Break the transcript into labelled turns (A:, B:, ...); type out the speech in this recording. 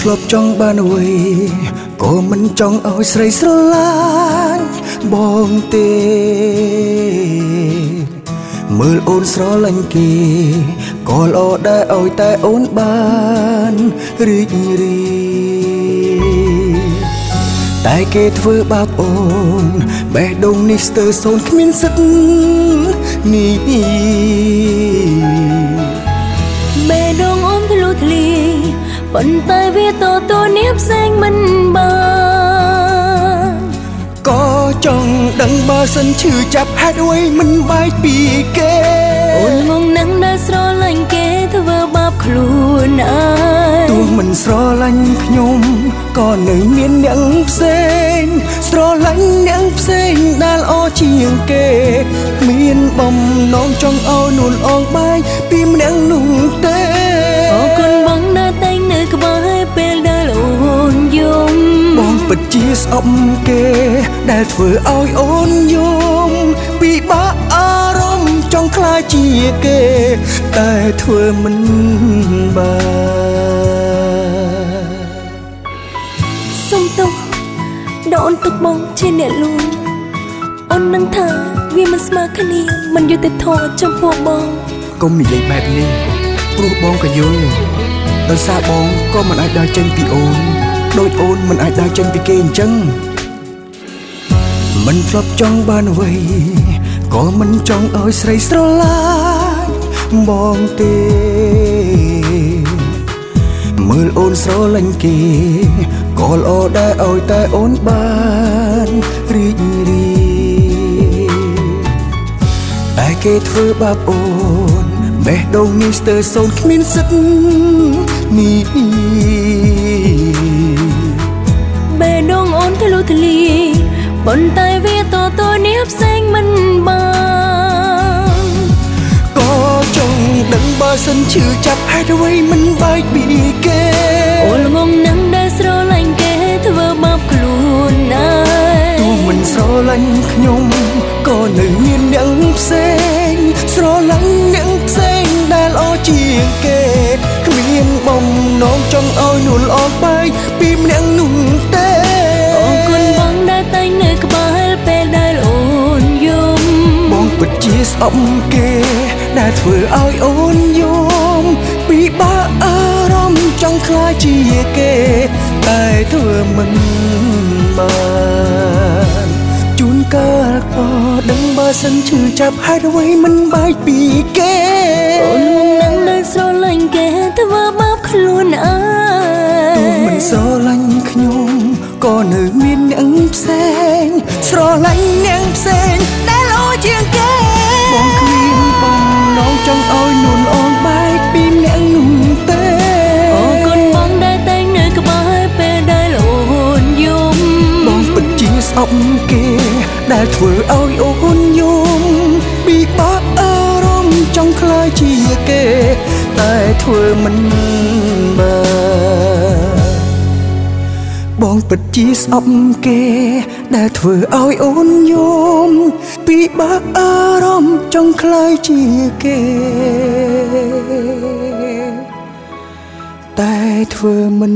A: ធ្លាប់ចង់បានអ្វីក៏មិនចង់ឲ្យស្រីស្រឡាញ់បងទេមើលអូនស្រឡាញ់គេក៏ល្អដែរឲ្យតែអូនបានរីករាយតែគេធ្វើបាបអូនបេះដូងនេះស្ទើរសូន្យគ្មានសិទ្ធនេះ
B: ប៉ុន្តែវាតតនេះផ្សេងមិនបាន
A: ក៏ចង់ដឹងបើសិនឈឺចាប់ហេតុអ្វីមិនបែកពីគេ
B: អូនងងនឹងដែលស្រឡាញ់គេធ្វើបាបខ្លួនអើយ
A: ទោះមិនស្រឡាញ់ខ្ញុំក៏នៅមានអ្នកផ្សេងស្រឡាញ់អ្នកផ្សេងដែលអជាងគេ មានបំណងចង់ឲ្យនួនអងបាយពីម្នាក់នោះ
B: ពិ
A: តជាស្អប់គេ ដែលធ្វើឲ្យអូនយំពិបាកអរម្មណ៍ចង់ខ្លាចជាគេ តែធ្វើមិនបាន
B: សុំទោសដូនទុកបងជាអ្នកលួងអូននឹងថាវាមិនស្មើគ្នាមិនយុត្តិធម៌ចំពោះបង
A: កុំនិយាយបែបនេះព្រោះបងក៏យល់ដោយសារបងក៏មិនអាចដើរចេញពីអូន ដូចអូនមិនអាចដើរចេញពីគេអញ្ចឹងមិនធ្លាប់ចង់បានអ្វីក៏មិនចង់ឲ្យស្រីស្រឡាញ់បងទេមើលអូនស្រឡាញ់គេក៏ល្អដែរឲ្យតែអូនបានរីករាយតែគេធ្វើបាបអូនបេះដូងនេះស្ទើរសូន្យគ្មានសិទ្ធនេះ
B: អូនធ្លុះធ្លាយប៉ុន្តែវាតតនេះផ្សេងមិនបាន
A: ក៏ចង់ដឹងបើសិនឈឺចាប់ហេតុអ្វីមិនបែកពីគេ
B: អូលងងនឹងដែលស្រឡាញ់គេធ្វើបាបខ្លួនណា
A: យទោះមិនស្រឡាញ់ខ្ញុំក៏នៅមានអ្នកផ្សេងស្រឡាញ់អ្នកផ្សេងដែលអជាងគេគ្មានបំណងចង់ឲ្យនួនអងបែ អប់គេដែលធ្វើឲ្យអូនយំពីបាអារម្មណ៍ចង់ខ្លាចជាគេ តែធ្វើមិនបានជួនកាលក៏ដឹងបើសិនឈឺចាប់ហេតុអ្វីមិនបែកពីគេ
B: អូននឹងនឹងស្រឡាញ់គេធ្វើបាបខ្លួនអើ
A: យទោះមិនស្រឡាញ់ខ្ញុំក៏នៅមានអ្នកផ្សេងស្រឡាញ់អ្នកផ្សេងដែលល្អជាងគេបងគ្មានបំណង ចង់ឲ្យនួនអងបែកពីអ្នកនោះទេ
B: អរគុណបងដែលតែងនៅក្បែរពេលដែលអូនយំ
A: បងពិតជាស្អប់គេ ដែលធ្វើឲ្យអូនយំពីបាក់អារម្មណ៍ចង់ខ្លាចជាគេ តែធ្វើមិនបានបងពិតជាស្អប់គេ ដែលធ្វើឲ្យអូនយំ ពីបាក់អារម្មណ៍ចង់ខ្លាចជាគេតែធ្វើមិន